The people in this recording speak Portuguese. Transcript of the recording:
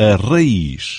a raiz.